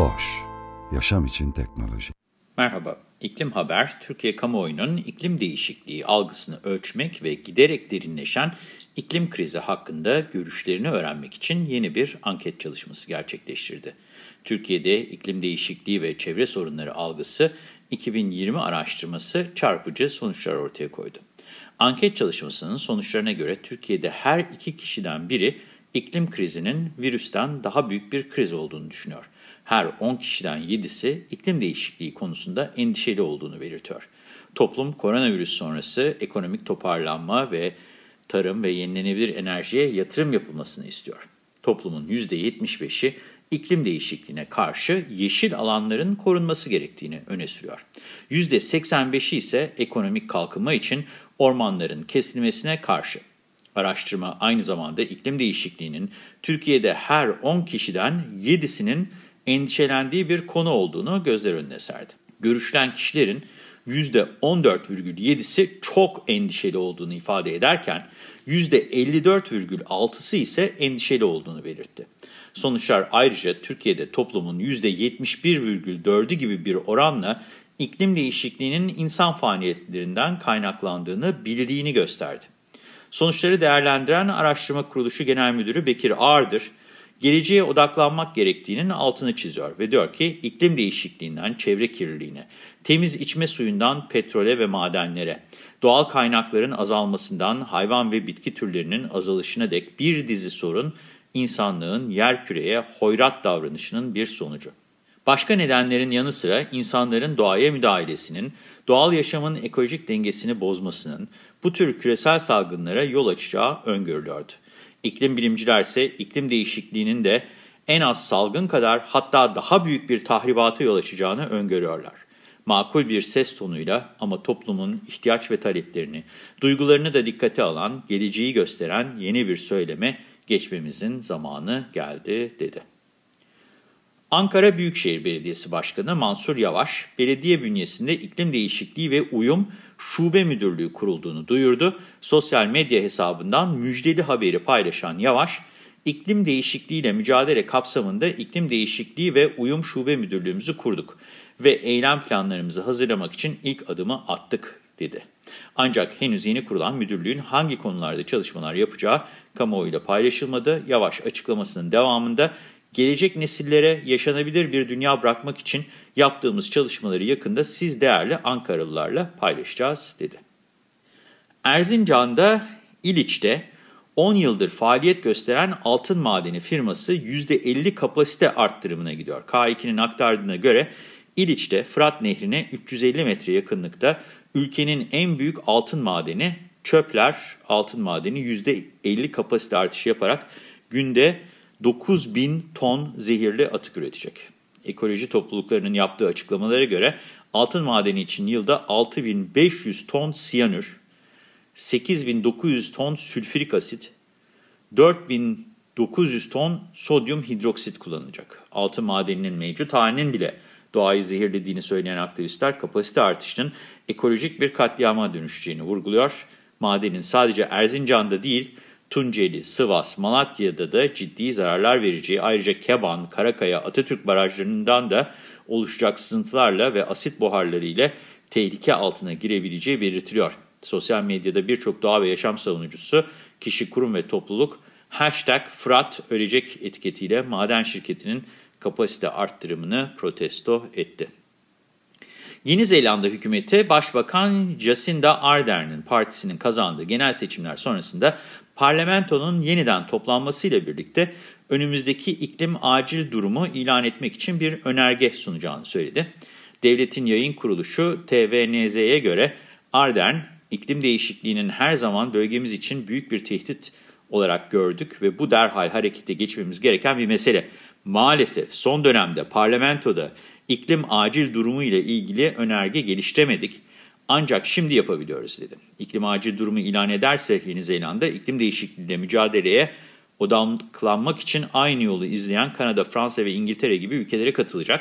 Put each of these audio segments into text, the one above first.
Boş, yaşam için teknoloji. Merhaba, İklim Haber, Türkiye kamuoyunun iklim değişikliği algısını ölçmek ve giderek derinleşen iklim krizi hakkında görüşlerini öğrenmek için yeni bir anket çalışması gerçekleştirdi. Türkiye'de iklim değişikliği ve çevre sorunları algısı 2020 araştırması çarpıcı sonuçlar ortaya koydu. Anket çalışmasının sonuçlarına göre Türkiye'de her iki kişiden biri iklim krizinin virüsten daha büyük bir kriz olduğunu düşünüyor. Her 10 kişiden 7'si iklim değişikliği konusunda endişeli olduğunu belirtiyor. Toplum koronavirüs sonrası ekonomik toparlanma ve tarım ve yenilenebilir enerjiye yatırım yapılmasını istiyor. Toplumun %75'i iklim değişikliğine karşı yeşil alanların korunması gerektiğini öne sürüyor. %85'i ise ekonomik kalkınma için ormanların kesilmesine karşı. Araştırma aynı zamanda iklim değişikliğinin Türkiye'de her 10 kişiden 7'sinin endişelendiği bir konu olduğunu gözler önüne serdi. Görüşlen kişilerin %14,7'si çok endişeli olduğunu ifade ederken %54,6'sı ise endişeli olduğunu belirtti. Sonuçlar ayrıca Türkiye'de toplumun %71,4'ü gibi bir oranla iklim değişikliğinin insan faaliyetlerinden kaynaklandığını bildiğini gösterdi. Sonuçları değerlendiren Araştırma Kuruluşu Genel Müdürü Bekir Ağırdır, geleceğe odaklanmak gerektiğinin altını çiziyor ve diyor ki iklim değişikliğinden çevre kirliliğine, temiz içme suyundan petrole ve madenlere, doğal kaynakların azalmasından hayvan ve bitki türlerinin azalışına dek bir dizi sorun insanlığın yerküreye hoyrat davranışının bir sonucu. Başka nedenlerin yanı sıra insanların doğaya müdahalesinin, doğal yaşamın ekolojik dengesini bozmasının bu tür küresel salgınlara yol açacağı öngörülüyordu. İklim bilimciler ise iklim değişikliğinin de en az salgın kadar hatta daha büyük bir tahribata yol açacağını öngörüyorlar. Makul bir ses tonuyla ama toplumun ihtiyaç ve taleplerini, duygularını da dikkate alan, geleceği gösteren yeni bir söyleme geçmemizin zamanı geldi dedi. Ankara Büyükşehir Belediyesi Başkanı Mansur Yavaş, belediye bünyesinde iklim değişikliği ve uyum şube müdürlüğü kurulduğunu duyurdu. Sosyal medya hesabından müjdeli haberi paylaşan Yavaş, iklim değişikliğiyle mücadele kapsamında iklim değişikliği ve uyum şube müdürlüğümüzü kurduk ve eylem planlarımızı hazırlamak için ilk adımı attık dedi. Ancak henüz yeni kurulan müdürlüğün hangi konularda çalışmalar yapacağı kamuoyuyla paylaşılmadı. Yavaş açıklamasının devamında gelecek nesillere yaşanabilir bir dünya bırakmak için yaptığımız çalışmaları yakında siz değerli Ankaralılarla paylaşacağız dedi. Erzincan'da İliç'te 10 yıldır faaliyet gösteren altın madeni firması %50 kapasite arttırımına gidiyor. K2'nin aktardığına göre İliç'te Fırat Nehri'ne 350 metre yakınlıkta ülkenin en büyük altın madeni Çöpler altın madeni %50 kapasite artışı yaparak günde 9 bin ton zehirli atık üretecek. Ekoloji topluluklarının yaptığı açıklamalara göre altın madeni için yılda 6500 ton siyanür, 8900 ton sülfürik asit, 4900 ton sodyum hidroksit kullanılacak. Altın madeninin mevcut halinin bile doğayı zehirlediğini söyleyen aktivistler kapasite artışının ekolojik bir katliama dönüşeceğini vurguluyor. Madenin sadece Erzincan'da değil, Tunceli, Sivas, Malatya'da da ciddi zararlar vereceği, ayrıca Keban, Karakaya, Atatürk barajlarından da oluşacak sızıntılarla ve asit buharları ile tehlike altına girebileceği belirtiliyor. Sosyal medyada birçok doğa ve yaşam savunucusu, kişi, kurum ve topluluk hashtag Fırat ölecek etiketiyle maden şirketinin kapasite arttırımını protesto etti. Yeni Zelanda hükümeti Başbakan Jacinda Ardern'in partisinin kazandığı genel seçimler sonrasında parlamentonun yeniden toplanmasıyla birlikte önümüzdeki iklim acil durumu ilan etmek için bir önerge sunacağını söyledi. Devletin yayın kuruluşu TVNZ'ye göre Ardern, iklim değişikliğinin her zaman bölgemiz için büyük bir tehdit olarak gördük ve bu derhal harekete geçmemiz gereken bir mesele. Maalesef son dönemde parlamentoda iklim acil durumu ile ilgili önerge geliştiremedik. Ancak şimdi yapabiliyoruz dedi. İklim acil durumu ilan ederse Yeni Zelanda iklim değişikliğiyle mücadeleye odaklanmak için aynı yolu izleyen Kanada, Fransa ve İngiltere gibi ülkelere katılacak.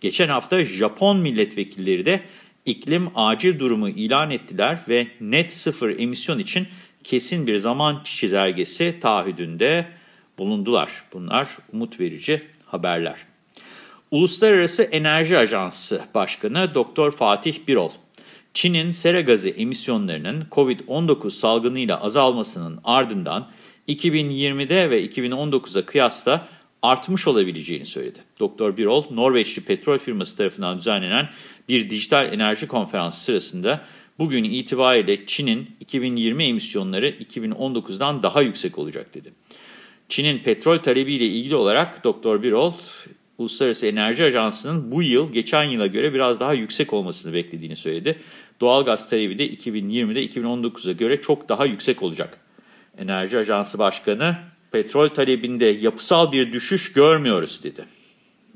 Geçen hafta Japon milletvekilleri de iklim acil durumu ilan ettiler ve net sıfır emisyon için kesin bir zaman çizelgesi taahhüdünde bulundular. Bunlar umut verici haberler. Uluslararası Enerji Ajansı Başkanı Dr. Fatih Birol, Çin'in sera gazı emisyonlarının COVID-19 salgınıyla azalmasının ardından 2020'de ve 2019'a kıyasla artmış olabileceğini söyledi. Doktor Birol, Norveçli petrol firması tarafından düzenlenen bir dijital enerji konferansı sırasında bugün itibariyle Çin'in 2020 emisyonları 2019'dan daha yüksek olacak dedi. Çin'in petrol talebiyle ilgili olarak Doktor Birol, Uluslararası Enerji Ajansı'nın bu yıl geçen yıla göre biraz daha yüksek olmasını beklediğini söyledi. Doğalgaz talebi de 2020'de 2019'a göre çok daha yüksek olacak. Enerji Ajansı Başkanı, petrol talebinde yapısal bir düşüş görmüyoruz dedi.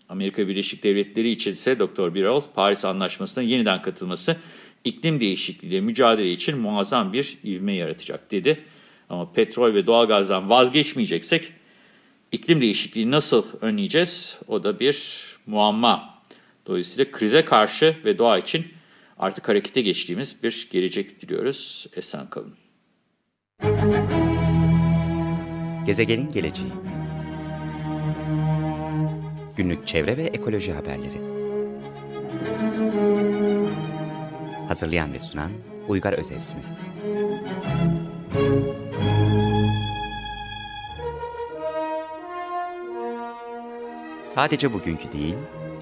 Amerika Birleşik Devletleri için ise Dr. Birol, Paris Anlaşması'na yeniden katılması iklim değişikliğiyle mücadele için muazzam bir ivme yaratacak dedi. Ama petrol ve doğalgazdan vazgeçmeyeceksek iklim değişikliğini nasıl önleyeceğiz? O da bir muamma. Dolayısıyla krize karşı ve doğa için artık harekete geçtiğimiz bir gelecek diliyoruz. Esen kalın. Gezegenin geleceği Günlük çevre ve ekoloji haberleri Hazırlayan ve sunan Uygar Özesmi Sadece bugünkü değil,